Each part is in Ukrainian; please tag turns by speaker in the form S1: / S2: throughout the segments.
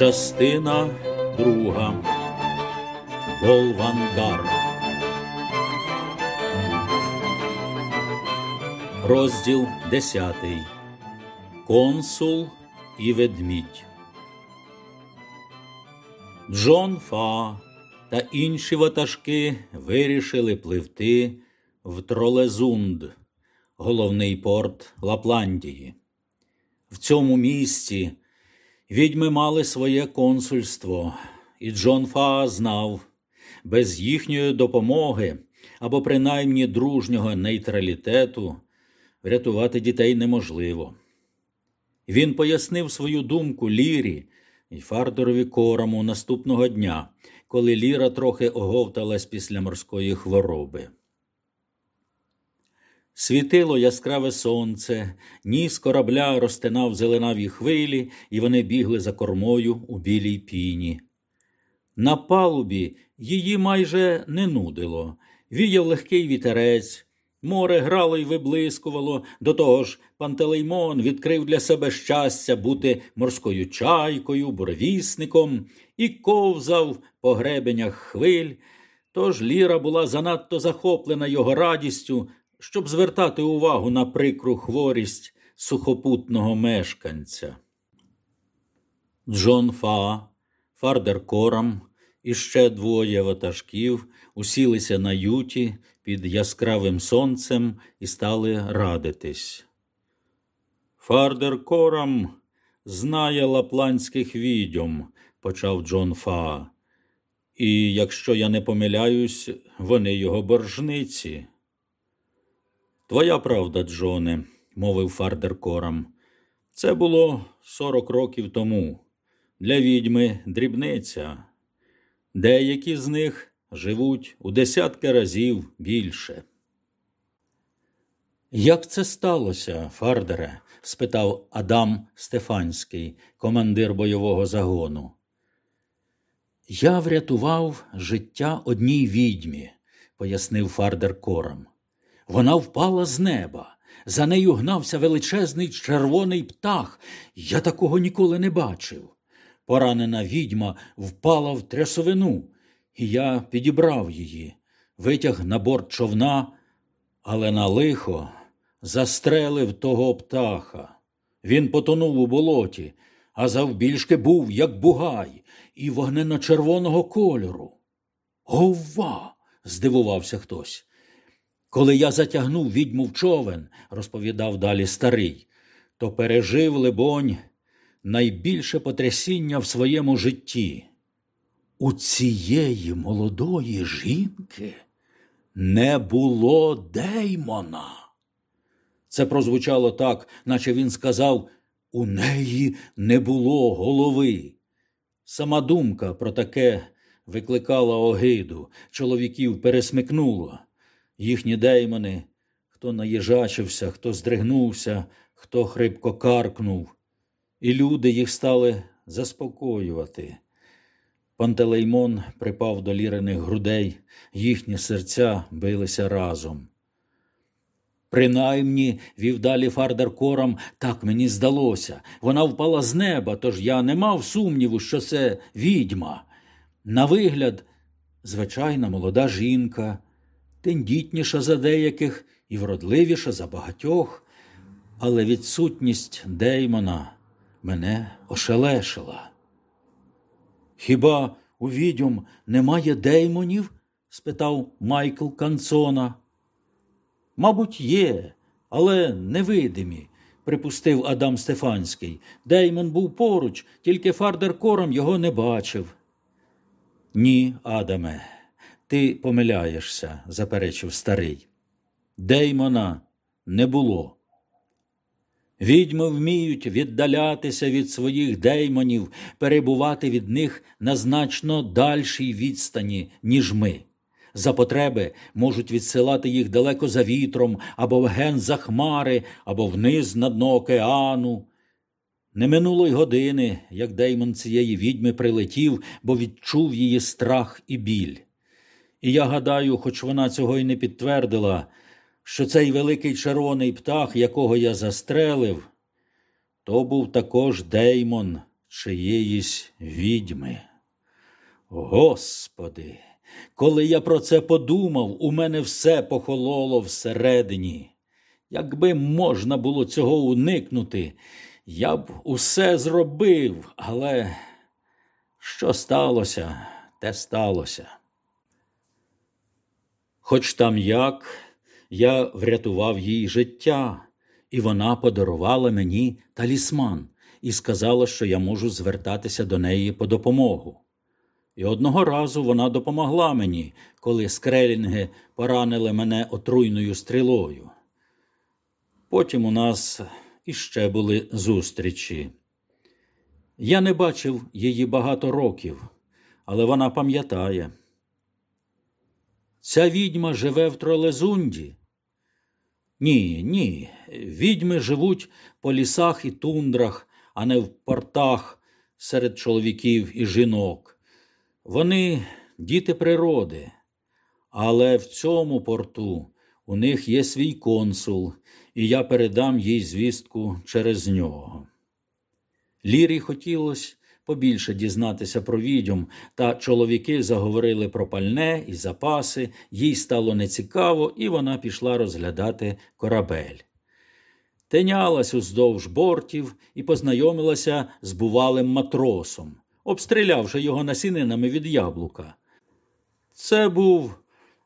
S1: Частина друга. Болвангар. Розділ десятий. Консул і ведмідь. Джон Фа та інші ватажки вирішили пливти в Тролезунд, головний порт Лапландії. В цьому місці відьми мали своє консульство, і Джон Фа знав, без їхньої допомоги або принаймні дружнього нейтралітету врятувати дітей неможливо. Він пояснив свою думку Лірі і Фардорові кораму наступного дня, коли Ліра трохи оговталась після морської хвороби. Світило яскраве сонце, ніс корабля розтинав зеленаві хвилі, і вони бігли за кормою у білій піні. На палубі її майже не нудило. Віяв легкий вітерець, море грало й виблискувало, до того ж Пантелеймон відкрив для себе щастя бути морською чайкою, буревісником і ковзав по гребенях хвиль. Тож Ліра була занадто захоплена його радістю, щоб звертати увагу на прикру хворість сухопутного мешканця. Джон Фа, Фардер Корам і ще двоє ватажків усілися на юті під яскравим сонцем і стали радитись. Фардер Корам знає лапландських відьом, почав Джон Фа. І якщо я не помиляюсь, вони його боржниці. Твоя правда, Джоне, мовив Фардер Корам. Це було сорок років тому. Для відьми дрібниця. Деякі з них живуть у десятки разів більше. Як це сталося, Фардере? спитав Адам Стефанський, командир бойового загону. Я врятував життя одній відьмі, пояснив Фардер Корам. Вона впала з неба. За нею гнався величезний червоний птах. Я такого ніколи не бачив. Поранена відьма впала в трясовину, і я підібрав її, витяг на борт човна, але на лихо застрелив того птаха. Він потонув у болоті, а завбільшки був, як бугай, і вогненно-червоного кольору. Ова! здивувався хтось. Коли я затягнув відьму в човен, розповідав далі старий, то пережив, либонь, найбільше потрясіння в своєму житті. У цієї молодої жінки не було деймона. Це прозвучало так, наче він сказав у неї не було голови. Сама думка про таке викликала огиду, чоловіків пересмикнуло. Їхні деймони, хто наїжачився, хто здригнувся, хто хрипко каркнув і люди їх стали заспокоювати. Пантелеймон припав до лірених грудей, їхні серця билися разом. Принаймні, вів далі Фардер кором, так мені здалося. Вона впала з неба, тож я не мав сумніву, що це відьма. На вигляд, звичайна молода жінка, тендітніша за деяких і вродливіша за багатьох, але відсутність Деймона мене ошелешила. Хіба у відьом немає деймонів? спитав Майкл Канцона. Мабуть, є, але невидимі, припустив Адам Стефанський. Деймон був поруч, тільки Фардер кором його не бачив. Ні, Адаме, ти помиляєшся, заперечив старий. Деймона не було. Відьми вміють віддалятися від своїх деймонів, перебувати від них на значно дальшій відстані, ніж ми. За потреби можуть відсилати їх далеко за вітром, або вген за хмари, або вниз на дно океану. Не минуло й години, як деймон цієї відьми прилетів, бо відчув її страх і біль. І я гадаю, хоч вона цього й не підтвердила, що цей великий червоний птах, якого я застрелив, то був також Деймон, чиєїсь відьми. Господи, коли я про це подумав, у мене все похололо всередині. Якби можна було цього уникнути, я б усе зробив, але що сталося, те сталося. Хоч там як я врятував їй життя, і вона подарувала мені талісман і сказала, що я можу звертатися до неї по допомогу. І одного разу вона допомогла мені, коли скрелінги поранили мене отруйною стрілою. Потім у нас іще були зустрічі. Я не бачив її багато років, але вона пам'ятає. Ця відьма живе в Тролезунді. Ні, ні. Відьми живуть по лісах і тундрах, а не в портах серед чоловіків і жінок. Вони діти природи, але в цьому порту у них є свій консул, і я передам їй звістку через нього. Лірі хотілося побільше дізнатися про відьом, та чоловіки заговорили про пальне і запаси, їй стало нецікаво, і вона пішла розглядати корабель. Тинялась уздовж бортів і познайомилася з бувалим матросом, обстрілявши його насінинами від яблука. Це був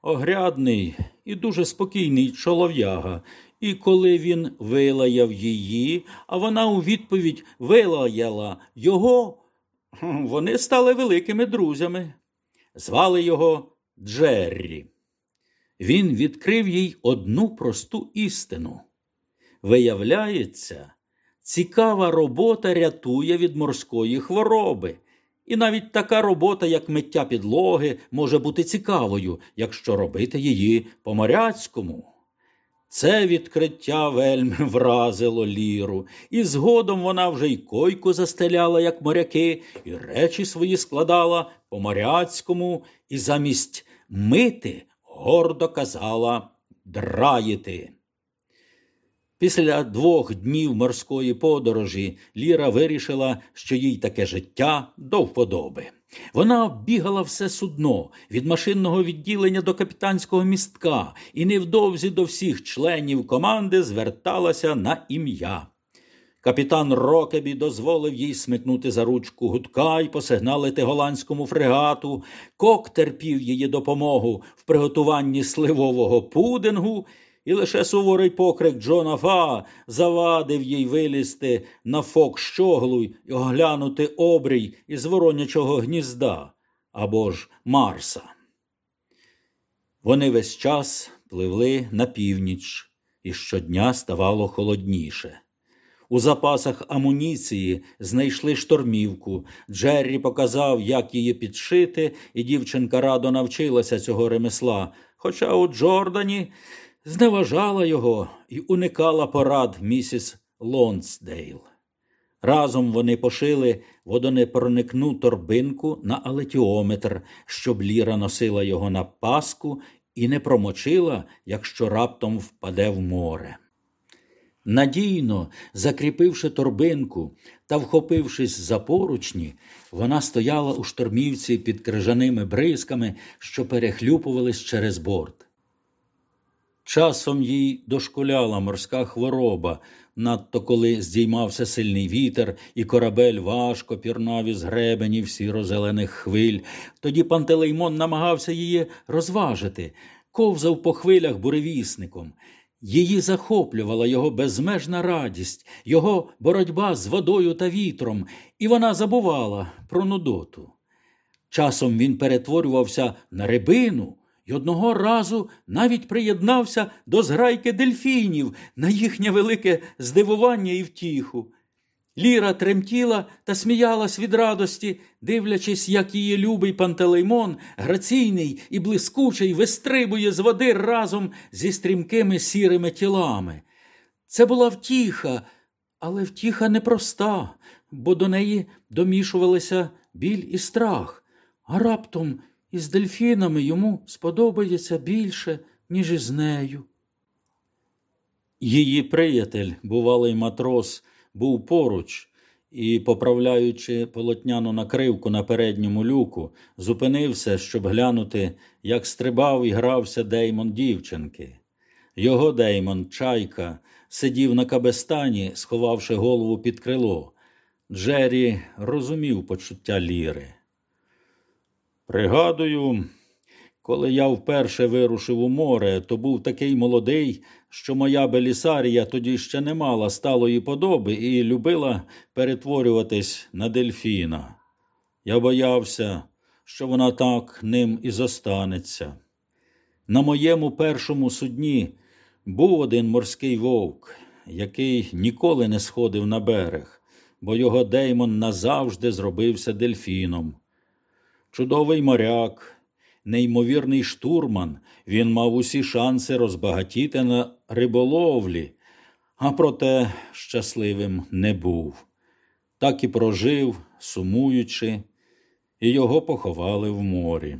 S1: огрядний і дуже спокійний чолов'яга, і коли він вилаяв її, а вона у відповідь вилаяла його, вони стали великими друзями. Звали його Джеррі. Він відкрив їй одну просту істину. Виявляється, цікава робота рятує від морської хвороби. І навіть така робота, як миття підлоги, може бути цікавою, якщо робити її по моряцькому. Це відкриття вельми вразило ліру, і згодом вона вже й койку застеляла, як моряки, і речі свої складала по моряцькому, і замість мити гордо казала драїти. Після двох днів морської подорожі Ліра вирішила, що їй таке життя до вподоби. Вона бігала все судно від машинного відділення до капітанського містка і невдовзі до всіх членів команди зверталася на ім'я. Капітан Рокебі дозволив їй смикнути за ручку гудка і посигналити голландському фрегату. Кок терпів її допомогу в приготуванні сливового пудингу і лише суворий покрик Джона Фа завадив їй вилізти на фок щоглу й оглянути обрій із воронячого гнізда або ж Марса. Вони весь час пливли на північ, і щодня ставало холодніше. У запасах амуніції знайшли штормівку. Джеррі показав, як її підшити, і дівчинка радо навчилася цього ремесла. Хоча у Джордані зневажала його і уникала порад місіс Лонсдейл. Разом вони пошили водонепроникну торбинку на алетіометр, щоб Ліра носила його на паску і не промочила, якщо раптом впаде в море. Надійно закріпивши торбинку та вхопившись за поручні, вона стояла у штормівці під крижаними бризками, що перехлюпувались через борт. Часом їй дошкуляла морська хвороба, надто коли здіймався сильний вітер, і корабель важко пірнав із гребенів сіро-зелених хвиль. Тоді Пантелеймон намагався її розважити, ковзав по хвилях буревісником. Її захоплювала його безмежна радість, його боротьба з водою та вітром, і вона забувала про нудоту. Часом він перетворювався на рибину і одного разу навіть приєднався до зграйки дельфінів на їхнє велике здивування і втіху. Ліра тремтіла та сміялась від радості, дивлячись, як її любий пантелеймон, граційний і блискучий, вистрибує з води разом зі стрімкими сірими тілами. Це була втіха, але втіха непроста, бо до неї домішувалися біль і страх, а раптом із дельфінами йому сподобається більше, ніж із нею. Її приятель, бувалий матрос, був поруч, і, поправляючи полотняну накривку на передньому люку, зупинився, щоб глянути, як стрибав і грався Деймон дівчинки. Його Деймон, чайка, сидів на кабестані, сховавши голову під крило. Джері розумів почуття ліри. Пригадую, коли я вперше вирушив у море, то був такий молодий, що моя Белісарія тоді ще не мала сталої подоби і любила перетворюватись на дельфіна. Я боявся, що вона так ним і зостанеться. На моєму першому судні був один морський вовк, який ніколи не сходив на берег, бо його Деймон назавжди зробився дельфіном. Чудовий моряк, неймовірний штурман, він мав усі шанси розбагатіти на риболовлі, а проте щасливим не був. Так і прожив, сумуючи, і його поховали в морі.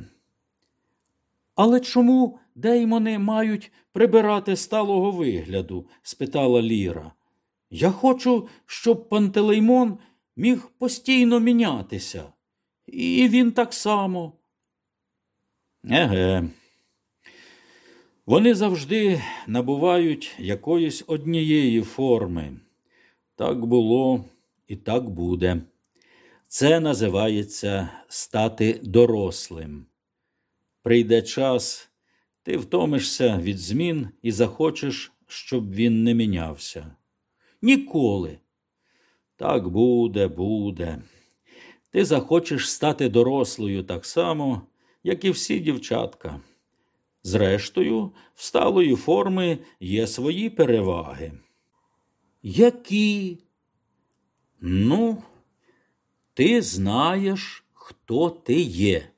S1: Але чому деймони мають прибирати сталого вигляду? спитала Ліра. Я хочу, щоб Пантелеймон міг постійно мінятися. І він так само. Еге. Вони завжди набувають якоїсь однієї форми. Так було і так буде. Це називається стати дорослим. Прийде час, ти втомишся від змін і захочеш, щоб він не мінявся. Ніколи. Так буде, буде. Ти захочеш стати дорослою так само, як і всі дівчатка. Зрештою, в сталої форми є свої переваги. Які? Ну, ти знаєш, хто ти є.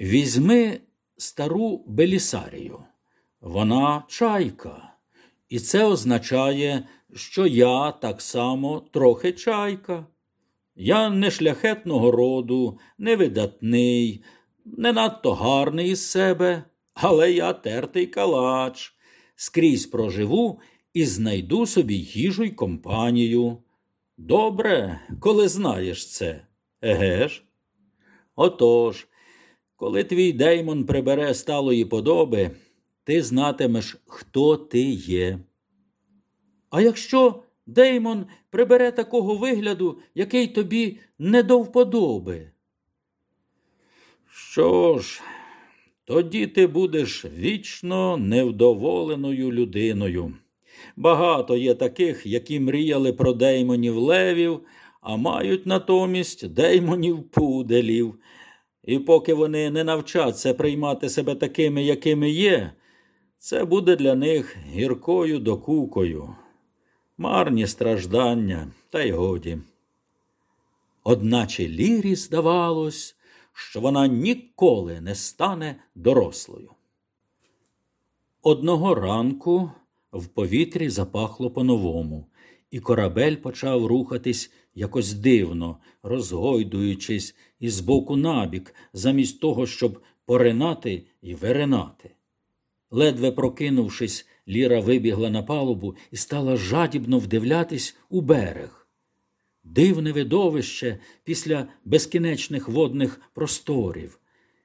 S1: Візьми стару Белісарію. Вона чайка. І це означає, що я так само трохи чайка. Я не шляхетного роду, не видатний, не надто гарний із себе, але я тертий калач, скрізь проживу і знайду собі їжу й компанію. Добре, коли знаєш це, еге ж? Отож, коли твій Деймон прибере сталої подоби, ти знатимеш, хто ти є. А якщо Деймон прибере такого вигляду, який тобі не до вподоби? Що ж, тоді ти будеш вічно невдоволеною людиною. Багато є таких, які мріяли про деймонів левів, а мають натомість деймонів пуделів. І поки вони не навчаться приймати себе такими, якими є, це буде для них гіркою докукою. Марні страждання, та й годі. Одначе Лірі здавалось, що вона ніколи не стане дорослою. Одного ранку в повітрі запахло по-новому, і корабель почав рухатись якось дивно, розгойдуючись із боку набік, замість того, щоб поринати і виринати. Ледве прокинувшись, Ліра вибігла на палубу і стала жадібно вдивлятись у берег. Дивне видовище після безкінечних водних просторів.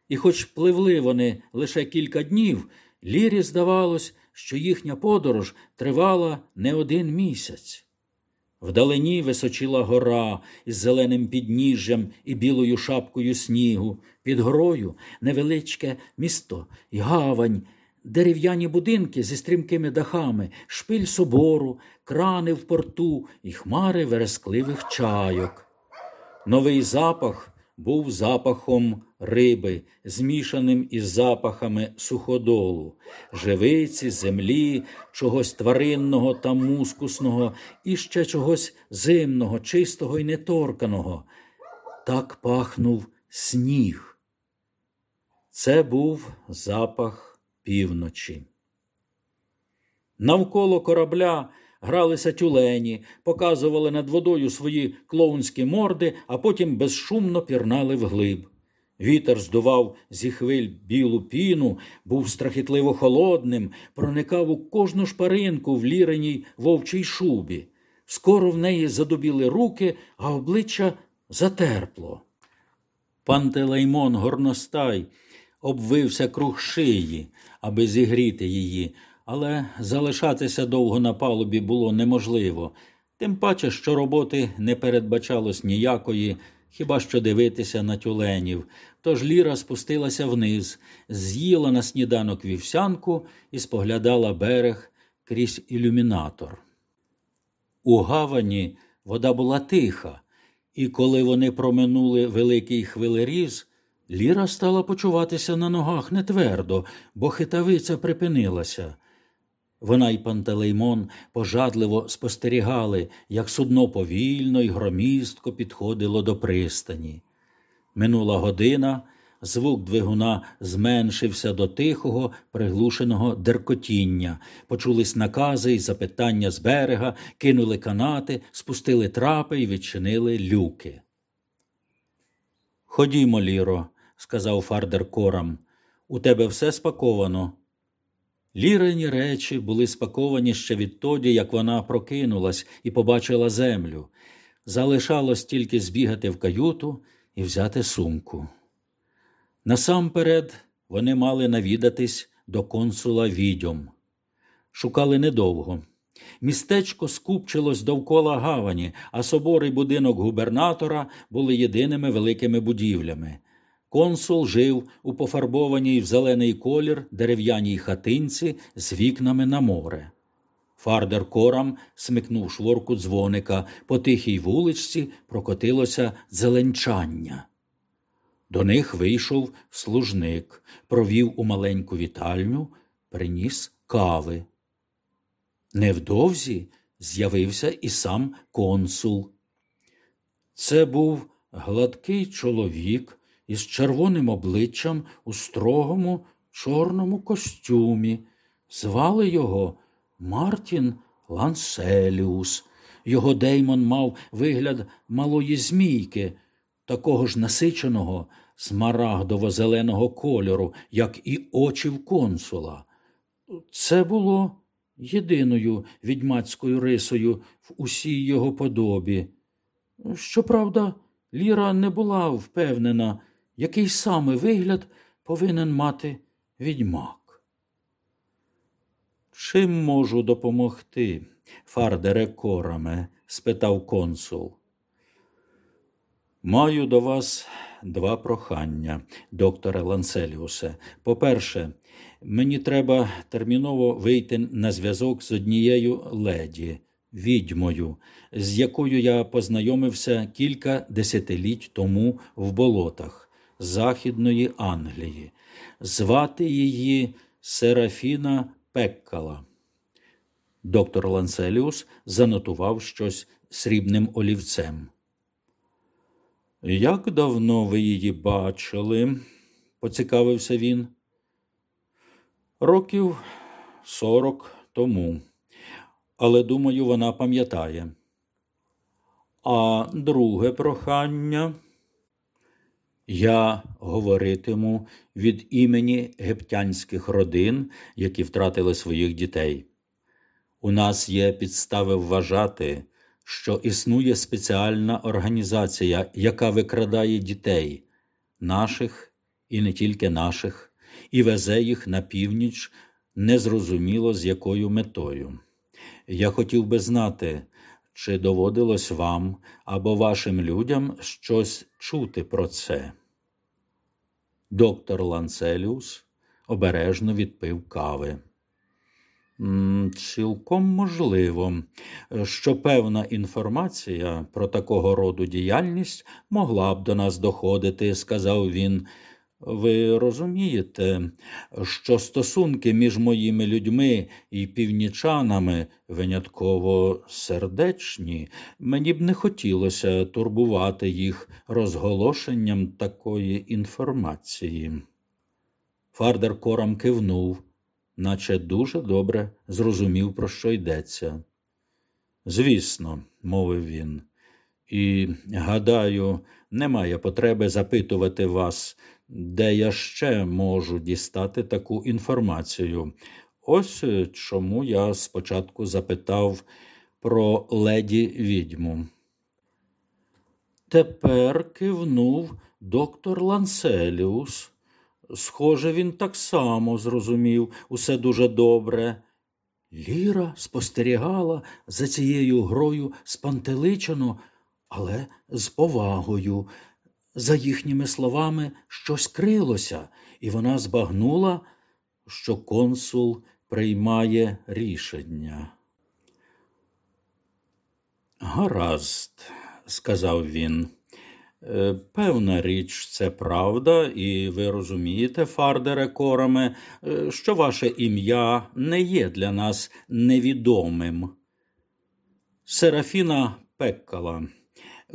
S1: І, хоч пливли вони лише кілька днів, Лірі здавалось, що їхня подорож тривала не один місяць. Вдалині височила гора із зеленим підніжжям і білою шапкою снігу, під горою невеличке місто і гавань, дерев'яні будинки зі стрімкими дахами, шпиль собору, крани в порту і хмари верескливих чайок. Новий запах був запахом риби, змішаним із запахами суходолу, живиці, землі, чогось тваринного та мускусного і ще чогось зимного, чистого і неторканого. Так пахнув сніг. Це був запах півночі. Навколо корабля гралися тюлені, показували над водою свої клоунські морди, а потім безшумно пірнали вглиб. Вітер здував зі хвиль білу піну, був страхітливо холодним, проникав у кожну шпаринку в ліреній вовчій шубі. Скоро в неї задубіли руки, а обличчя затерпло. Пантелеймон горностай обвився круг шиї, аби зігріти її, але залишатися довго на палубі було неможливо, тим паче, що роботи не передбачалось ніякої, хіба що дивитися на тюленів. Тож Ліра спустилася вниз, з'їла на сніданок вівсянку і споглядала берег крізь ілюмінатор. У гавані вода була тиха, і коли вони проминули великий хвилеріз, Ліра стала почуватися на ногах нетвердо, бо хитавиця припинилася. Вона й Пантелеймон пожадливо спостерігали, як судно повільно й громістко підходило до пристані. Минула година, звук двигуна зменшився до тихого, приглушеного деркотіння. Почулись накази й запитання з берега, кинули канати, спустили трапи й відчинили люки. Ходімо, Ліро, сказав Фардер корам, у тебе все спаковано. Лірині речі були спаковані ще відтоді, як вона прокинулась і побачила землю. Залишалось тільки збігати в каюту і взяти сумку. Насамперед вони мали навідатись до консула відьом. Шукали недовго. Містечко скупчилось довкола гавані, а собор і будинок губернатора були єдиними великими будівлями. Консул жив у пофарбованій в зелений колір дерев'яній хатинці з вікнами на море. Фардер корам смикнув шворку дзвоника, по тихій вуличці прокотилося зеленчання. До них вийшов служник, провів у маленьку вітальню, приніс кави. Невдовзі з'явився і сам консул. Це був гладкий чоловік із червоним обличчям у строгому чорному костюмі. Звали його Мартін Ланселіус. Його Деймон мав вигляд малої змійки, такого ж насиченого смарагдово-зеленого кольору, як і очі в консула. Це було єдиною відьмацькою рисою в усій його подобі. Щоправда, Ліра не була впевнена, який саме вигляд повинен мати відьмак. Чим можу допомогти, Фардере Кораме? спитав консул. Маю до вас два прохання, докторе Ланселіусе. По-перше, мені треба терміново вийти на зв'язок з однією леді, відьмою, з якою я познайомився кілька десятиліть тому в болотах Західної Англії. Звати її Серафіна Пеккала. Доктор Ланселіус занотував щось срібним олівцем. Як давно ви її бачили? поцікавився він. Років сорок тому, але думаю, вона пам'ятає. А друге прохання. Я говоритиму від імені гептянських родин, які втратили своїх дітей. У нас є підстави вважати, що існує спеціальна організація, яка викрадає дітей, наших і не тільки наших, і везе їх на північ, незрозуміло з якою метою. Я хотів би знати, чи доводилось вам або вашим людям щось чути про це? Доктор Ланцеліус обережно відпив кави. Цілком можливо, що певна інформація про такого роду діяльність могла б до нас доходити, сказав він. Ви розумієте, що стосунки між моїми людьми і північанами винятково сердечні, мені б не хотілося турбувати їх розголошенням такої інформації. Фардер корам кивнув наче дуже добре зрозумів, про що йдеться. Звісно, мовив він, і, гадаю, немає потреби запитувати вас, де я ще можу дістати таку інформацію. Ось чому я спочатку запитав, про леді відьму. Тепер кивнув доктор Ланселіус. Схоже, він так само зрозумів усе дуже добре. Ліра спостерігала за цією грою спантеличено, але з повагою. За їхніми словами щось крилося, і вона збагнула, що консул приймає рішення. Гаразд, сказав він. Е, певна річ, це правда, і ви розумієте, Фардере Кораме, е, що ваше ім'я не є для нас невідомим. Серафіна Пеккала,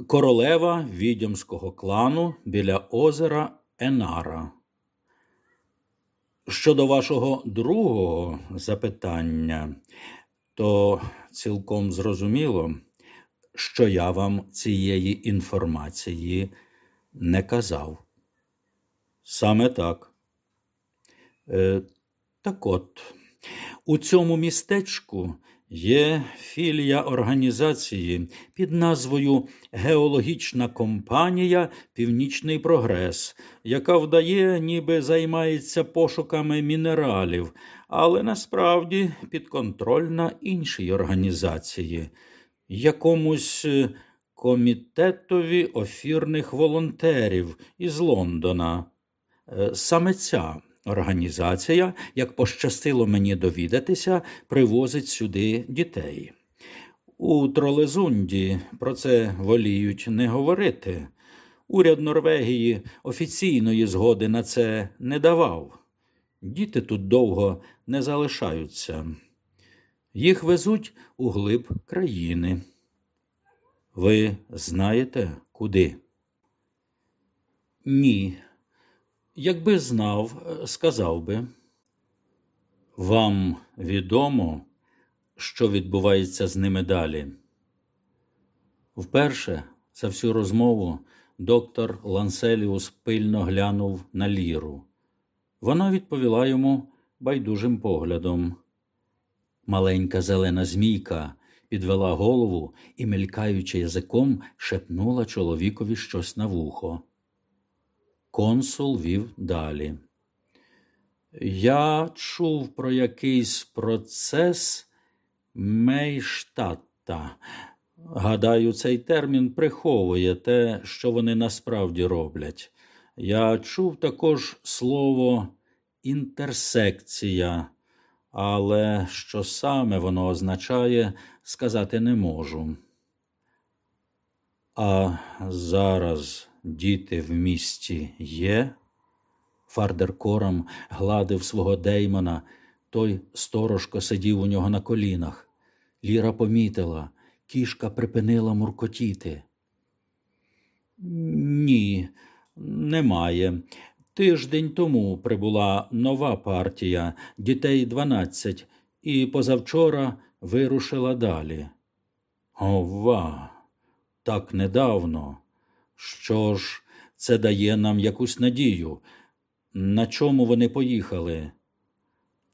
S1: королева відьомського клану біля озера Енара. Щодо вашого другого запитання, то цілком зрозуміло що я вам цієї інформації не казав. Саме так. Е, Так от, у цьому містечку є філія організації під назвою Геологічна компанія Північний Прогрес, яка вдає, ніби займається пошуками мінералів, але насправді підконтрольна іншій організації якомусь е, комітетові офірних волонтерів із Лондона. Е, саме ця організація, як пощастило мені довідатися, привозить сюди дітей. У Тролезунді про це воліють не говорити. Уряд Норвегії офіційної згоди на це не давав. Діти тут довго не залишаються. Їх везуть у глиб країни. Ви знаєте, куди? Ні. Якби знав, сказав би. Вам відомо, що відбувається з ними далі? Вперше за всю розмову доктор Ланселіус пильно глянув на ліру. Вона відповіла йому байдужим поглядом. Маленька зелена змійка підвела голову і, мелькаючи язиком, шепнула чоловікові щось на вухо. Консул вів далі. Я чув про якийсь процес Мейштатта. Гадаю, цей термін приховує те, що вони насправді роблять. Я чув також слово інтерсекція але що саме воно означає, сказати не можу. А зараз діти в місті є? Фардер Корам гладив свого Деймона, той сторожко сидів у нього на колінах. Ліра помітила, кішка припинила муркотіти. Ні, немає. Тиждень тому прибула нова партія, дітей 12, і позавчора вирушила далі. Ова, так недавно. Що ж, це дає нам якусь надію. На чому вони поїхали?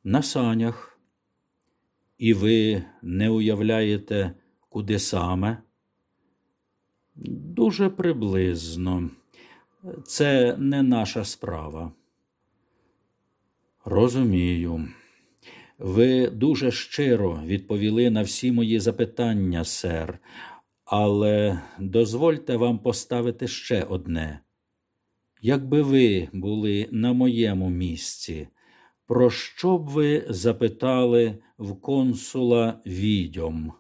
S1: На санях. І ви не уявляєте, куди саме? Дуже приблизно це не наша справа. Розумію. Ви дуже щиро відповіли на всі мої запитання, сер, але дозвольте вам поставити ще одне. Якби ви були на моєму місці, про що б ви запитали в консула відьом?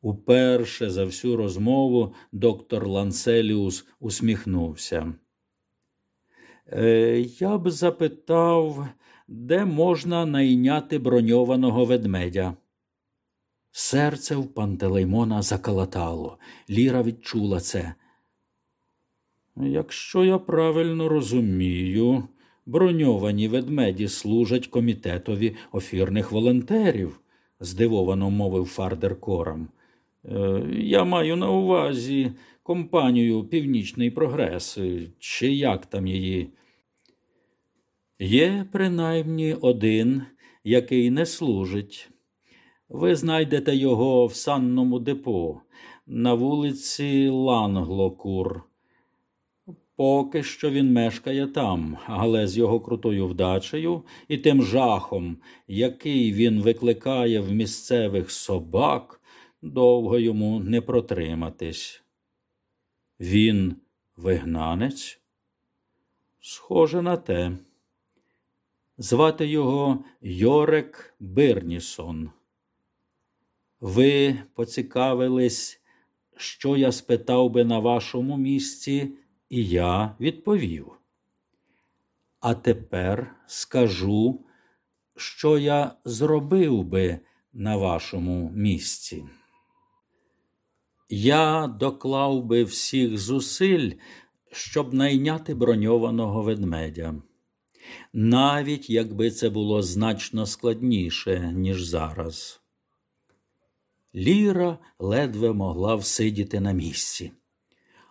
S1: Уперше за всю розмову доктор Ланселіус усміхнувся. «Е, я б запитав, де можна найняти броньованого ведмедя. Серце в Пантелеймона закалатало. Ліра відчула це. Якщо я правильно розумію, броньовані ведмеді служать комітетові офірних волонтерів, здивовано мовив Фардер Корам. Е, я маю на увазі компанію Північний Прогрес, чи як там її. Є принаймні один, який не служить. Ви знайдете його в санному депо на вулиці Ланглокур. Поки що він мешкає там, але з його крутою вдачею і тим жахом, який він викликає в місцевих собак, довго йому не протриматись. Він вигнанець? Схоже на те. Звати його Йорек Бирнісон. Ви поцікавились, що я спитав би на вашому місці, і я відповів. А тепер скажу, що я зробив би на вашому місці. Я доклав би всіх зусиль, щоб найняти броньованого ведмедя, навіть якби це було значно складніше, ніж зараз. Ліра ледве могла всидіти на місці.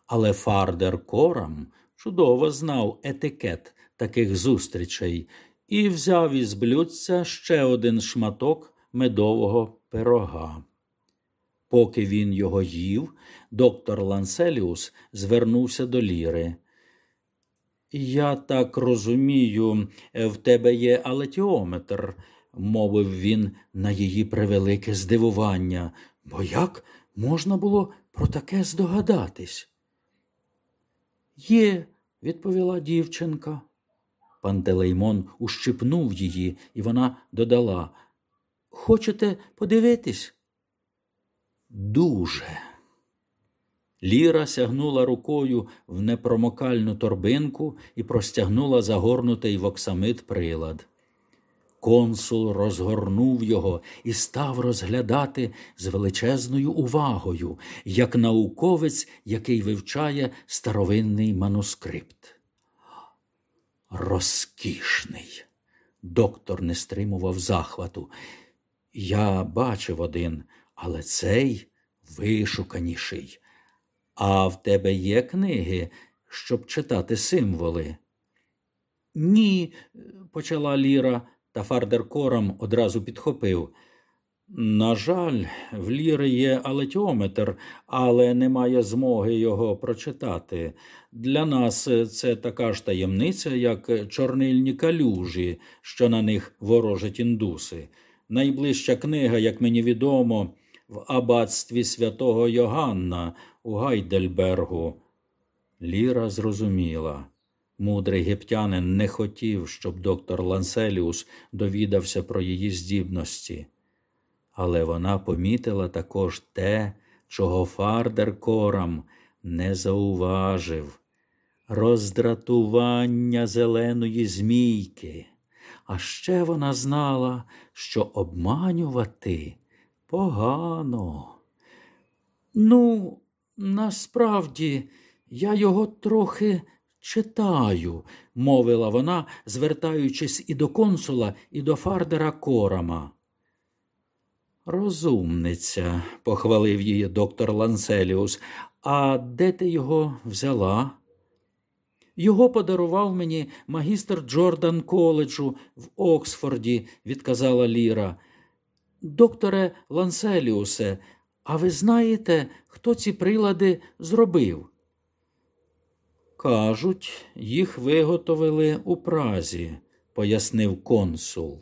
S1: Але Фардер Корам чудово знав етикет таких зустрічей і взяв із блюдця ще один шматок медового пирога. Поки він його їв, доктор Ланселіус звернувся до Ліри. Я так розумію, в тебе є алетіометр, мовив він на її превелике здивування, бо як можна було про таке здогадатись? Є, відповіла дівчинка. Пантелеймон ущипнув її, і вона додала. Хочете подивитись? Дуже. Ліра сягнула рукою в непромокальну торбинку і простягнула загорнутий в оксамит прилад. Консул розгорнув його і став розглядати з величезною увагою, як науковець, який вивчає старовинний манускрипт. Розкішний. Доктор не стримував захвату. Я бачив один, але цей вишуканіший. А в тебе є книги, щоб читати символи? Ні, почала Ліра, та Фардер Корам одразу підхопив. На жаль, в Ліри є алетіометр, але немає змоги його прочитати. Для нас це така ж таємниця, як чорнильні калюжі, що на них ворожать індуси. Найближча книга, як мені відомо, в аббатстві святого Йоганна у Гайдельбергу. Ліра зрозуміла. Мудрий єгиптянин не хотів, щоб доктор Ланселіус довідався про її здібності. Але вона помітила також те, чого Фардер Корам не зауважив роздратування зеленої змійки. А ще вона знала, що обманювати погано. Ну, насправді, я його трохи читаю, мовила вона, звертаючись і до консула, і до Фардера Корама. Розумниця, похвалив її доктор Ланселіус, а де ти його взяла? Його подарував мені магістр Джордан коледжу в Оксфорді, відказала Ліра. Докторе Ланселіусе, а ви знаєте, хто ці прилади зробив? Кажуть, їх виготовили у Празі, пояснив консул.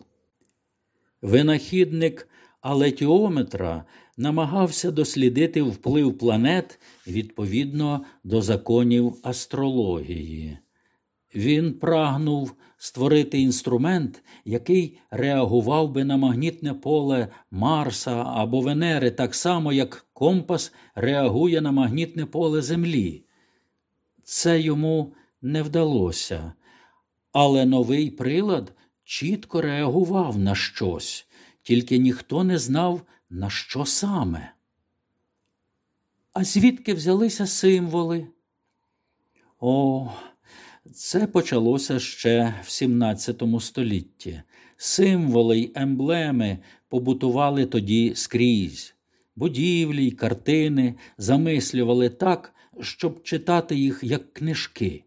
S1: Винахідник алетіометра намагався дослідити вплив планет відповідно до законів астрології. Він прагнув створити інструмент, який реагував би на магнітне поле Марса або Венери, так само, як компас реагує на магнітне поле Землі. Це йому не вдалося, але новий прилад чітко реагував на щось, тільки ніхто не знав, на що саме. А звідки взялися символи? О, це почалося ще в XVII столітті. Символи й емблеми побутували тоді скрізь. Будівлі й картини замислювали так, щоб читати їх як книжки.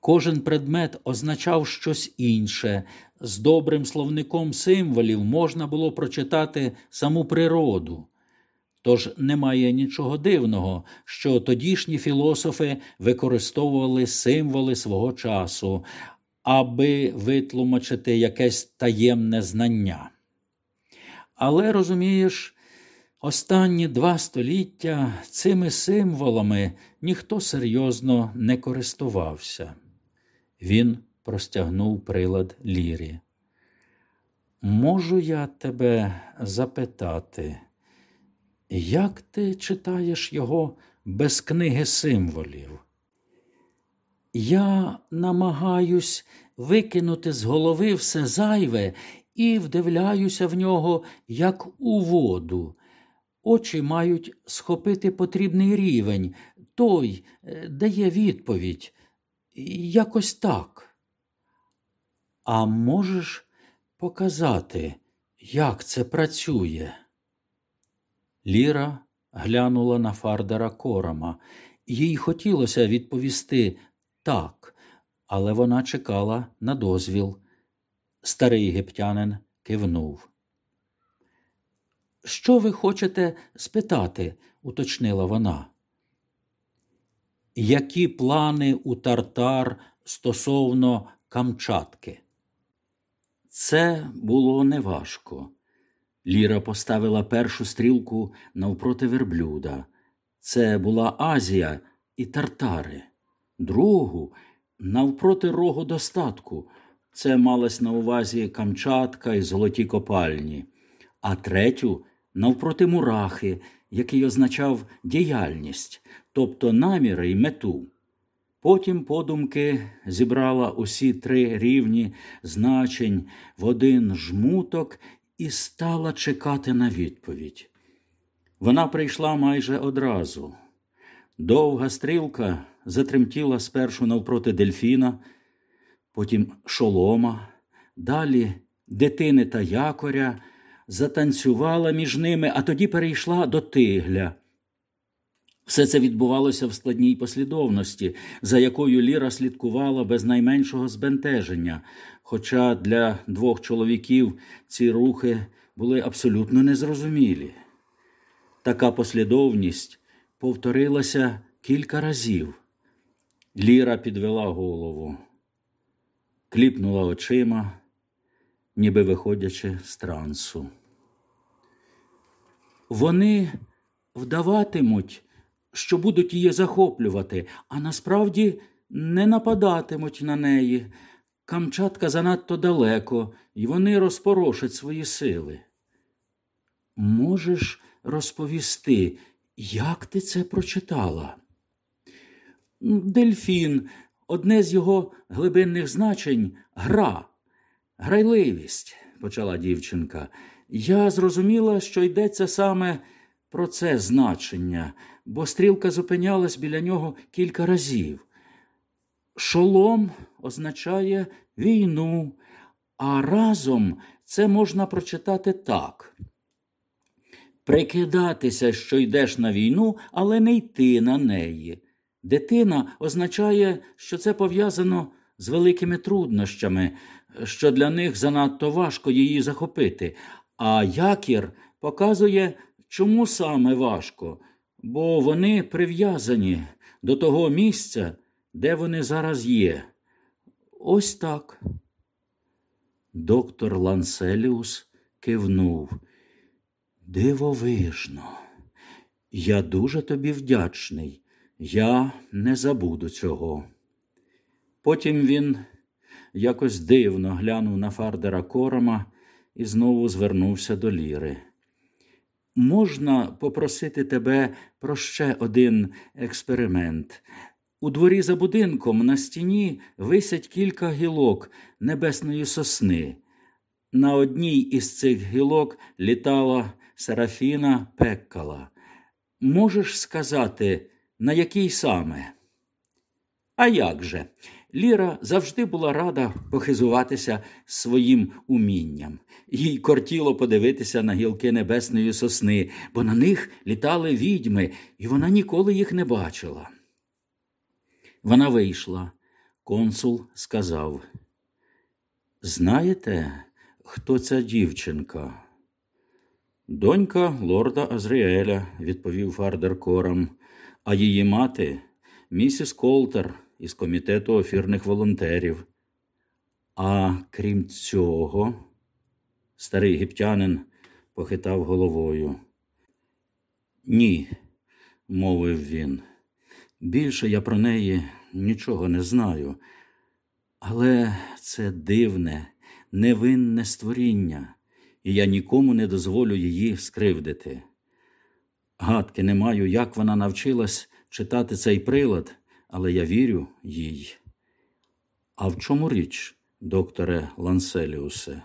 S1: Кожен предмет означав щось інше. З добрим словником символів можна було прочитати саму природу. Тож немає нічого дивного, що тодішні філософи використовували символи свого часу, аби витлумачити якесь таємне знання. Але розумієш, останні два століття цими символами ніхто серйозно не користувався. Він простягнув прилад лірі. Можу я тебе запитати, як ти читаєш його без книги символів? Я намагаюсь викинути з голови все зайве і вдивляюся в нього, як у воду. Очі мають схопити потрібний рівень, той е, дає відповідь. Якось так. А можеш показати, як це працює? Ліра глянула на Фардера Корома. Їй хотілося відповісти так, але вона чекала на дозвіл. Старий єгиптянин кивнув. Що ви хочете спитати? уточнила вона. Які плани у тартар стосовно Камчатки? Це було неважко. Ліра поставила першу стрілку навпроти верблюда. Це була Азія і тартари, другу навпроти рогу достатку. Це малась на увазі Камчатка і золоті копальні, а третю навпроти мурахи, який означав діяльність, тобто наміри й мету. Потім подумки зібрала усі три рівні значень в один жмуток і стала чекати на відповідь. Вона прийшла майже одразу. Довга стрілка затремтіла спершу навпроти дельфіна, потім шолома, далі дитини та якоря, затанцювала між ними, а тоді перейшла до тигля. Все це відбувалося в складній послідовності, за якою Ліра слідкувала без найменшого збентеження, хоча для двох чоловіків ці рухи були абсолютно незрозумілі. Така послідовність повторилася кілька разів. Ліра підвела голову, кліпнула очима, ніби виходячи з трансу. Вони вдаватимуть що будуть її захоплювати, а насправді не нападатимуть на неї. Камчатка занадто далеко, і вони розпорошать свої сили. Можеш розповісти, як ти це прочитала? Дельфін, одне з його глибинних значень гра, грайливість, почала дівчинка. Я зрозуміла, що йдеться саме про це значення, бо стрілка зупинялась біля нього кілька разів. Шолом означає війну, а разом це можна прочитати так. Прикидатися, що йдеш на війну, але не йти на неї. Дитина означає, що це пов'язано з великими труднощами, що для них занадто важко її захопити, а якір показує, чому саме важко, бо вони прив'язані до того місця, де вони зараз є. Ось так. Доктор Ланселіус кивнув. Дивовижно. Я дуже тобі вдячний. Я не забуду цього. Потім він якось дивно глянув на Фардера Корома і знову звернувся до Ліри можна попросити тебе про ще один експеримент. У дворі за будинком на стіні висять кілька гілок небесної сосни. На одній із цих гілок літала Серафіна Пеккала. Можеш сказати, на якій саме? А як же? Ліра завжди була рада похизуватися своїм умінням. Їй кортіло подивитися на гілки небесної сосни, бо на них літали відьми, і вона ніколи їх не бачила. Вона вийшла. Консул сказав, Знаєте, хто ця дівчинка? Донька лорда Азріеля, відповів Фардер Корам, а її мати місіс Колтер із комітету офірних волонтерів. А крім цього, старий єгиптянин похитав головою. Ні, мовив він. Більше я про неї нічого не знаю. Але це дивне, невинне створіння, і я нікому не дозволю її скривдити. Гадки не маю, як вона навчилась читати цей прилад, але я вірю їй. А в чому річ, докторе Ланселіусе?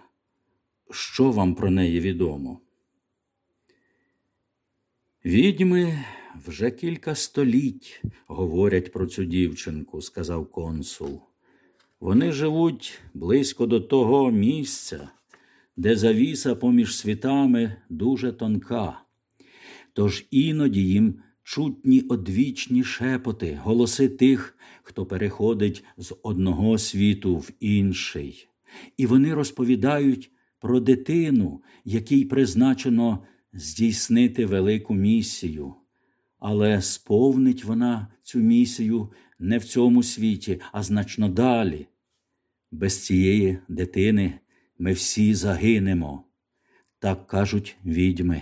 S1: Що вам про неї відомо? Відьми вже кілька століть говорять про цю дівчинку, сказав консул. Вони живуть близько до того місця, де завіса поміж світами дуже тонка. Тож іноді їм чутні одвічні шепоти, голоси тих, хто переходить з одного світу в інший, і вони розповідають про дитину, якій призначено здійснити велику місію. Але сповнить вона цю місію не в цьому світі, а значно далі. Без цієї дитини ми всі загинемо, так кажуть відьми.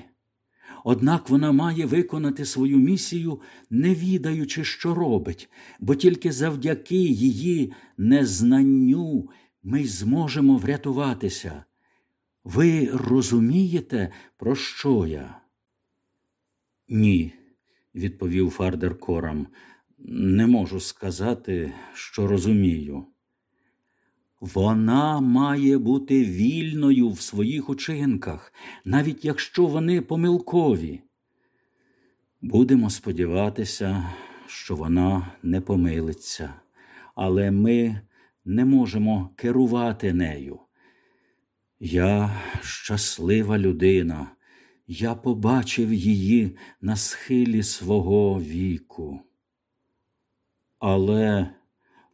S1: Однак вона має виконати свою місію, не відаючи, що робить, бо тільки завдяки її незнанню ми зможемо врятуватися. Ви розумієте, про що я? Ні, відповів Фардер Корам. Не можу сказати, що розумію. Вона має бути вільною в своїх учинках, навіть якщо вони помилкові. Будемо сподіватися, що вона не помилиться, але ми не можемо керувати нею. Я щаслива людина, я побачив її на схилі свого віку. Але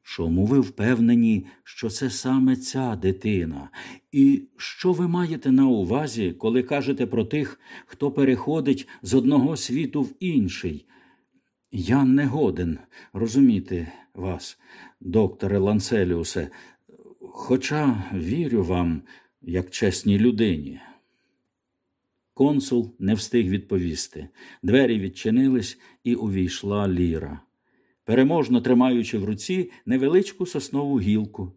S1: чому ви впевнені, що це саме ця дитина? І що ви маєте на увазі, коли кажете про тих, хто переходить з одного світу в інший? Я не годен розуміти вас, докторе Ланцеліусе, хоча вірю вам, як чесній людині. Консул не встиг відповісти. Двері відчинились, і увійшла Ліра, переможно тримаючи в руці невеличку соснову гілку.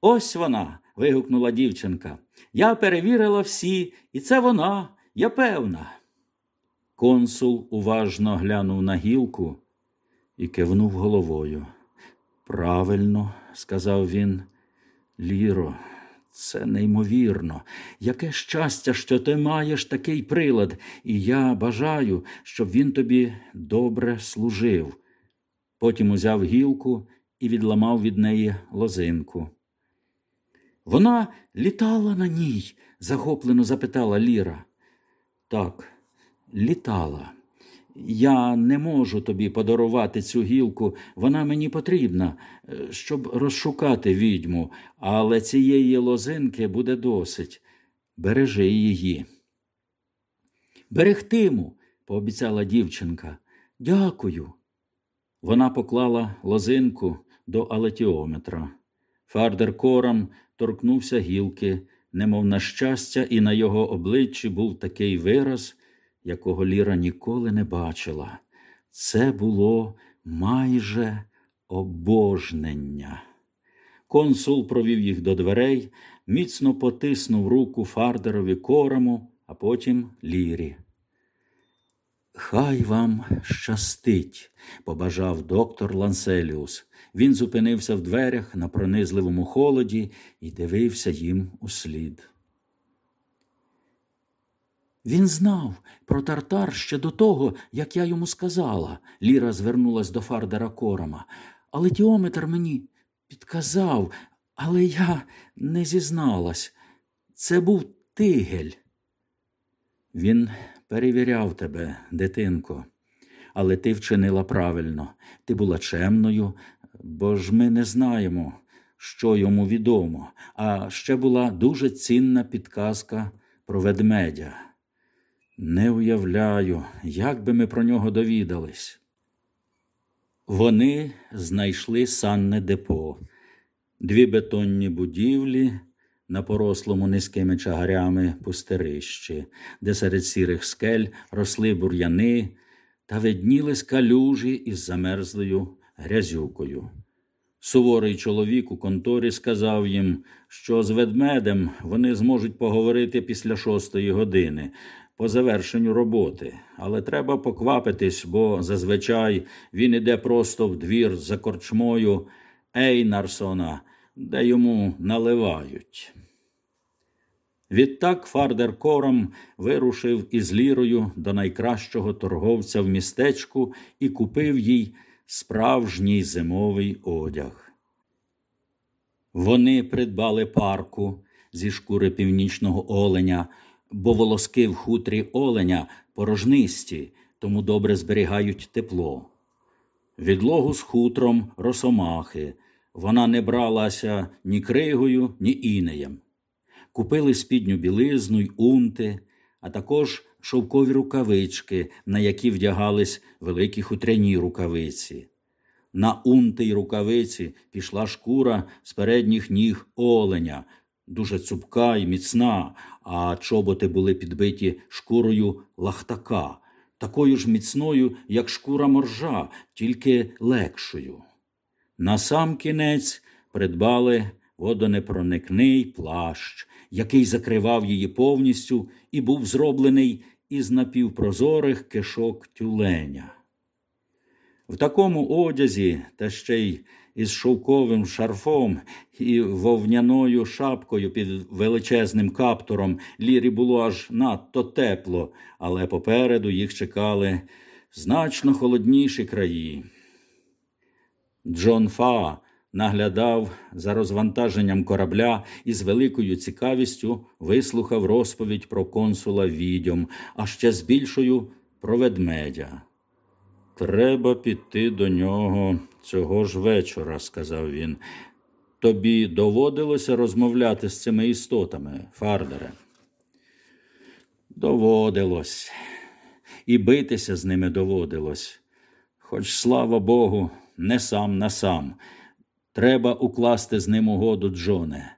S1: Ось вона. вигукнула дівчинка. Я перевірила всі, і це вона, я певна. Консул уважно глянув на гілку і кивнув головою. Правильно, сказав він, Ліро, це неймовірно. Яке щастя, що ти маєш такий прилад, і я бажаю, щоб він тобі добре служив. Потім узяв гілку і відламав від неї лозинку. Вона літала на ній? захоплено запитала Ліра. Так, літала. Я не можу тобі подарувати цю гілку, вона мені потрібна, е, щоб розшукати відьму, але цієї лозинки буде досить. Бережи її. Берегтиму, пообіцяла дівчинка. Дякую. Вона поклала лозинку до алетіометра. Фардер корам торкнувся гілки, немов на щастя, і на його обличчі був такий вираз якого Ліра ніколи не бачила. Це було майже обожнення. Консул провів їх до дверей, міцно потиснув руку Фардерові корому, а потім Лірі. Хай вам щастить, побажав доктор Ланселіус. Він зупинився в дверях на пронизливому холоді і дивився їм услід. Він знав про тартар ще до того, як я йому сказала. Ліра звернулась до Фардера Корома. Але тіометр мені підказав, але я не зізналась. Це був тигель. Він перевіряв тебе, дитинко, але ти вчинила правильно. Ти була чемною, бо ж ми не знаємо, що йому відомо, а ще була дуже цінна підказка про ведмедя. Не уявляю, як би ми про нього довідались. Вони знайшли санне депо, дві бетонні будівлі на порослому низькими чагарями пустирищі, де серед сірих скель росли бур'яни та виднілись калюжі із замерзлою грязюкою. Суворий чоловік у конторі сказав їм, що з ведмедем вони зможуть поговорити після шостої години по завершенню роботи, але треба поквапитись, бо зазвичай він іде просто в двір за корчмою Ейнарсона, де йому наливають. Відтак Фардер Кором вирушив із лірою до найкращого торговця в містечку і купив їй справжній зимовий одяг. Вони придбали парку зі шкури північного оленя, бо волоски в хутрі оленя порожнисті, тому добре зберігають тепло. Відлогу з хутром росомахи. Вона не бралася ні кригою, ні інеєм. Купили спідню білизну й унти, а також шовкові рукавички, на які вдягались великі хутряні рукавиці. На унти й рукавиці пішла шкура з передніх ніг оленя, дуже цупка і міцна, а чоботи були підбиті шкурою лахтака, такою ж міцною, як шкура моржа, тільки легшою. На сам кінець придбали водонепроникний плащ, який закривав її повністю і був зроблений із напівпрозорих кишок тюленя. В такому одязі та ще й із шовковим шарфом і вовняною шапкою під величезним каптуром лірі було аж надто тепло, але попереду їх чекали значно холодніші краї. Джон Фа наглядав за розвантаженням корабля і з великою цікавістю вислухав розповідь про консула відьом, а ще з більшою про ведмедя. Треба піти до нього цього ж вечора, сказав він. Тобі доводилося розмовляти з цими істотами, Фардере? Доводилось, і битися з ними доводилось. Хоч, слава Богу, не сам на сам. Треба укласти з ним угоду, Джоне.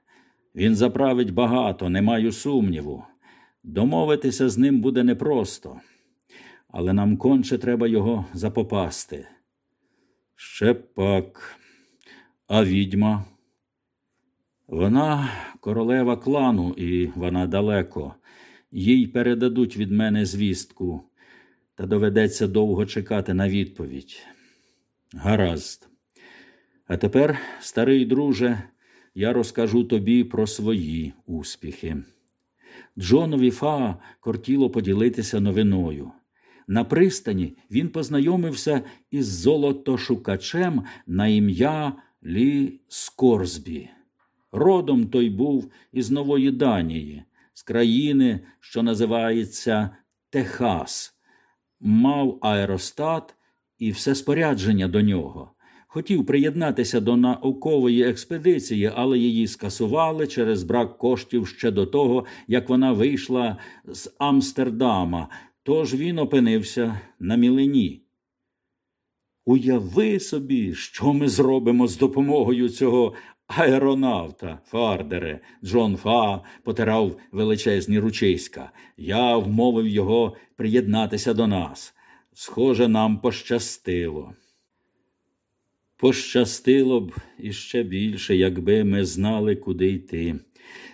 S1: Він заправить багато, не маю сумніву. Домовитися з ним буде непросто, але нам конче треба його запопасти. Ще пак, а відьма. Вона королева клану, і вона далеко. Їй передадуть від мене звістку, та доведеться довго чекати на відповідь. Гаразд. А тепер, старий друже, я розкажу тобі про свої успіхи. Джонові Фа кортіло поділитися новиною. На пристані він познайомився із золотошукачем на ім'я Лі Скорсбі. Родом той був із Нової Данії, з країни, що називається Техас, мав аеростат і все спорядження до нього. Хотів приєднатися до наукової експедиції, але її скасували через брак коштів ще до того, як вона вийшла з Амстердама, тож він опинився на мілені. Уяви собі, що ми зробимо з допомогою цього аеронавта, Фардере. Джон Фа потирав величезні ручиська. Я вмовив його приєднатися до нас. Схоже, нам пощастило. Пощастило б іще більше, якби ми знали, куди йти,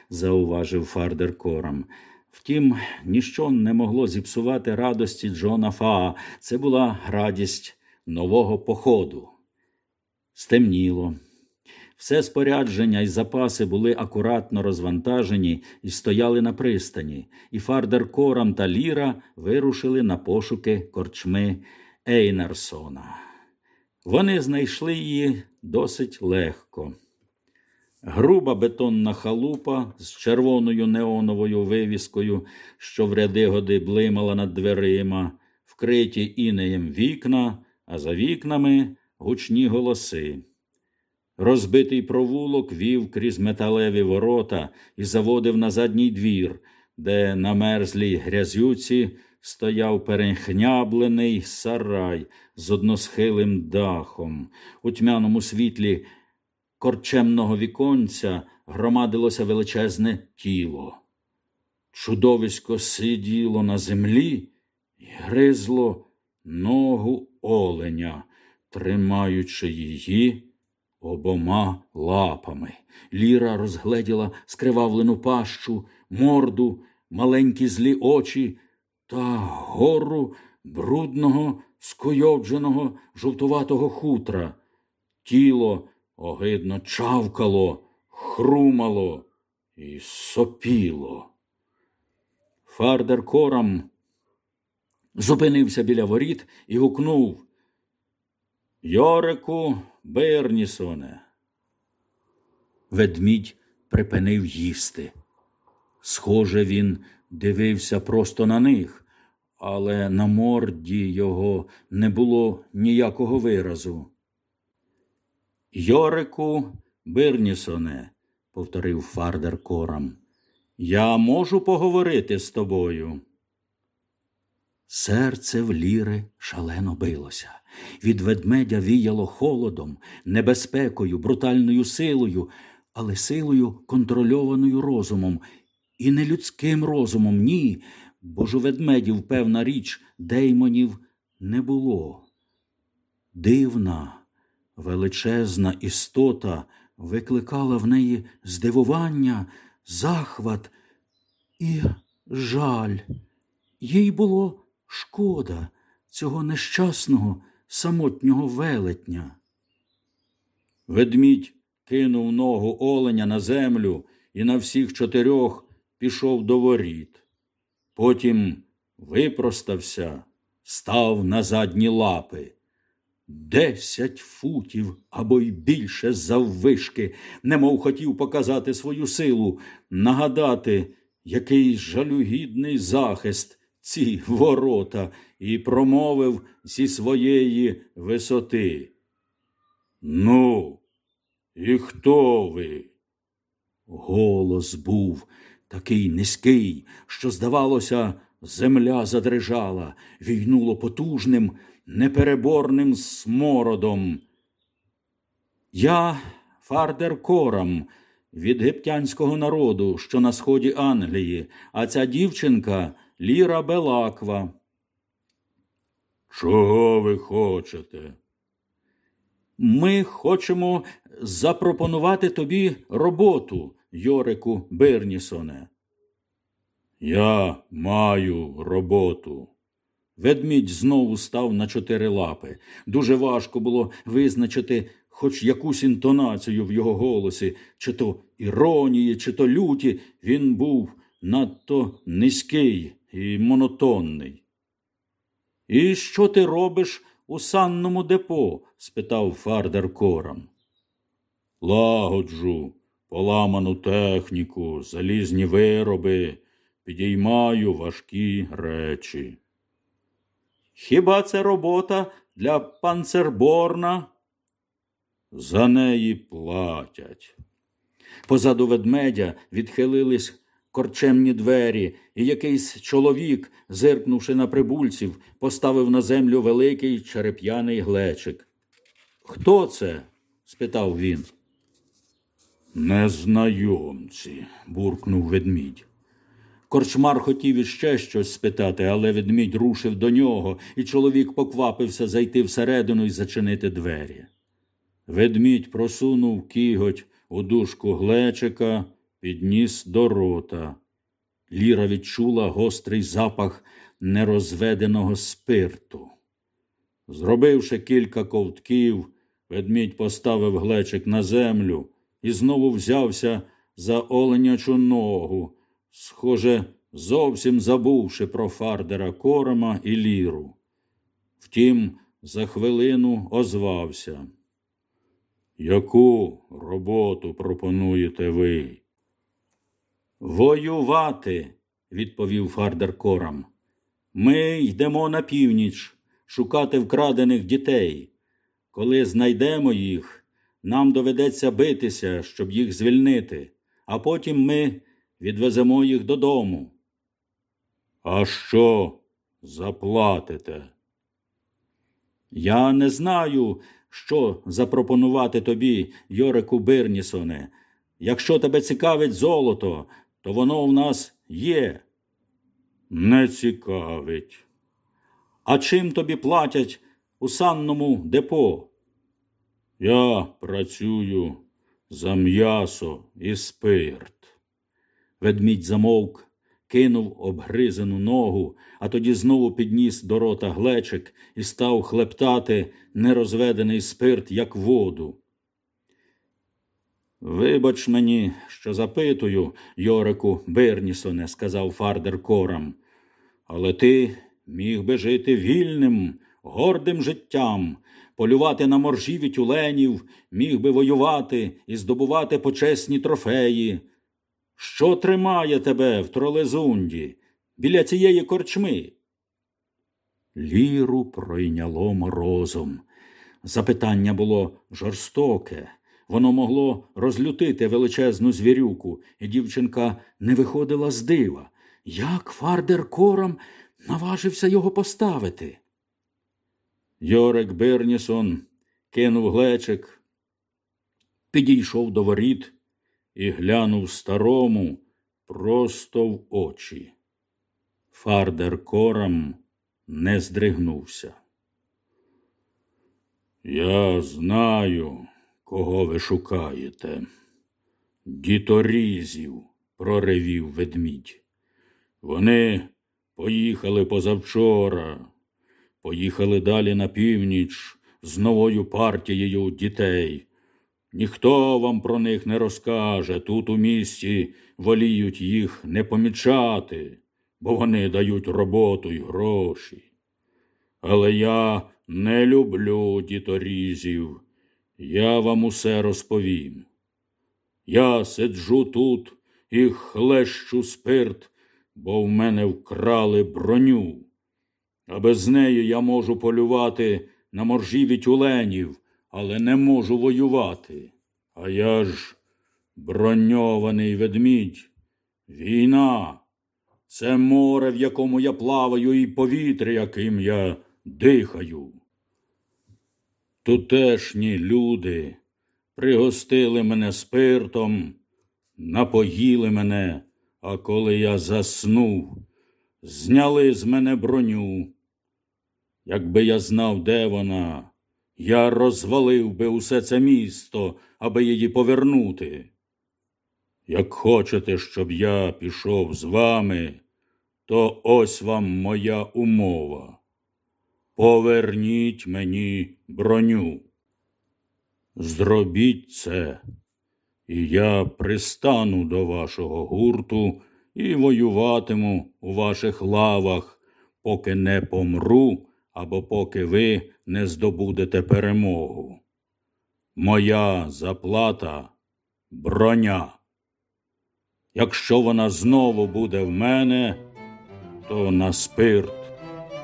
S1: зауважив Фардер Корам. Втім, ніщо не могло зіпсувати радості Джона Фаа. Це була радість нового походу. Стемніло. Все спорядження і запаси були акуратно розвантажені і стояли на пристані, і Фардер Корам та Ліра вирушили на пошуки корчми Ейнерсона. Вони знайшли її досить легко. Груба бетонна халупа з червоною неоновою вивіскою, що в ряди годи блимала над дверима, вкриті інеєм вікна, а за вікнами гучні голоси. Розбитий провулок вів крізь металеві ворота і заводив на задній двір, де на мерзлій грязюці стояв перехняблений сарай з односхилим дахом. У тьмяному світлі корчемного віконця громадилося величезне тіло. Чудовисько сиділо на землі і гризло ногу оленя, тримаючи її обома лапами. Ліра розгледіла скривавлену пащу, морду, маленькі злі очі та гору брудного, скойовдженого жовтуватого хутра. Тіло огидно чавкало, хрумало і сопіло. Фардер корам зупинився біля воріт і гукнув Йорику Бернісоне. Ведмідь припинив їсти. Схоже, він дивився просто на них, але на морді його не було ніякого виразу. Йорику Бирнісоне, повторив Фардер корам, я можу поговорити з тобою. Серце в ліри шалено билося. Від ведмедя віяло холодом, небезпекою, брутальною силою, але силою, контрольованою розумом, і не людським розумом, ні, бо ж у ведмедів, певна річ, деймонів не було. Дивна, величезна істота викликала в неї здивування, захват і жаль. Їй було шкода цього нещасного самотнього велетня. Ведмідь кинув ногу оленя на землю і на всіх чотирьох пішов до воріт. Потім випростався, став на задні лапи. Десять футів або й більше заввишки, немов хотів показати свою силу, нагадати, який жалюгідний захист ці ворота, і промовив зі своєї висоти. Ну, і хто ви? Голос був такий низький, що, здавалося, земля задрижала, війнуло потужним, непереборним смородом. Я Фардер Корам від гептянського народу, що на сході Англії, а ця дівчинка Ліра Белаква. Чого ви хочете? Ми хочемо запропонувати тобі роботу, Йорику Бирнісоне. Я маю роботу. Ведмідь знову став на чотири лапи. Дуже важко було визначити хоч якусь інтонацію в його голосі, чи то іронії, чи то люті. Він був надто низький і монотонний. І що ти робиш у санному депо? спитав Фардер корам. Лагоджу, поламану техніку, залізні вироби, підіймаю важкі речі. Хіба це робота для панцерборна? За неї платять. Позаду ведмедя відхилились корчемні двері, і якийсь чоловік, зиркнувши на прибульців, поставив на землю великий череп'яний глечик. Хто це? спитав він. Незнайомці, буркнув ведмідь. Корчмар хотів іще щось спитати, але ведмідь рушив до нього, і чоловік поквапився зайти всередину і зачинити двері. Ведмідь просунув кіготь у дужку глечика, підніс до рота. Ліра відчула гострий запах нерозведеного спирту. Зробивши кілька ковтків, ведмідь поставив глечик на землю і знову взявся за оленячу ногу, схоже, зовсім забувши про фардера корома і ліру. Втім, за хвилину озвався. Яку роботу пропонуєте ви? Воювати, відповів Фардер Корам. Ми йдемо на північ шукати вкрадених дітей. Коли знайдемо їх, нам доведеться битися, щоб їх звільнити, а потім ми відвеземо їх додому. А що заплатите? Я не знаю, що запропонувати тобі, Йорику Бирнісоне. Якщо тебе цікавить золото, то воно в нас є. Не цікавить. А чим тобі платять у санному депо? Я працюю за м'ясо і спирт. Ведмідь замовк, кинув обгризану ногу, а тоді знову підніс до рота глечик і став хлептати нерозведений спирт, як воду. Вибач мені, що запитую, Йорику Бирнісоне, сказав Фардер Корам, але ти міг би жити вільним, гордим життям, полювати на моржів і тюленів, міг би воювати і здобувати почесні трофеї. Що тримає тебе в тролезунді біля цієї корчми? Ліру пройняло морозом. Запитання було жорстоке. Воно могло розлютити величезну звірюку, і дівчинка не виходила з дива. Як Фардер Корам наважився його поставити? Йорик Бирнісон кинув глечик, підійшов до воріт і глянув старому просто в очі. Фардер Корам не здригнувся. Я знаю, кого ви шукаєте. Діторізів, проревів ведмідь. Вони поїхали позавчора, поїхали далі на північ з новою партією дітей. Ніхто вам про них не розкаже. Тут у місті воліють їх не помічати, бо вони дають роботу й гроші. Але я не люблю діторізів. Я вам усе розповім. Я сиджу тут і хлещу спирт, бо в мене вкрали броню, а без неї я можу полювати на моржів і тюленів, але не можу воювати. А я ж броньований ведмідь. Війна. Це море, в якому я плаваю, і повітря, яким я дихаю. Тутешні люди пригостили мене спиртом, напоїли мене, а коли я заснув, зняли з мене броню. Якби я знав, де вона, я розвалив би усе це місто, аби її повернути. Як хочете, щоб я пішов з вами, то ось вам моя умова. Поверніть мені броню. Зробіть це, і я пристану до вашого гурту і воюватиму у ваших лавах, поки не помру або поки ви не здобудете перемогу. Моя заплата броня. Якщо вона знову буде в мене, то на спирт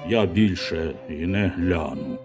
S1: я більше і не гляну.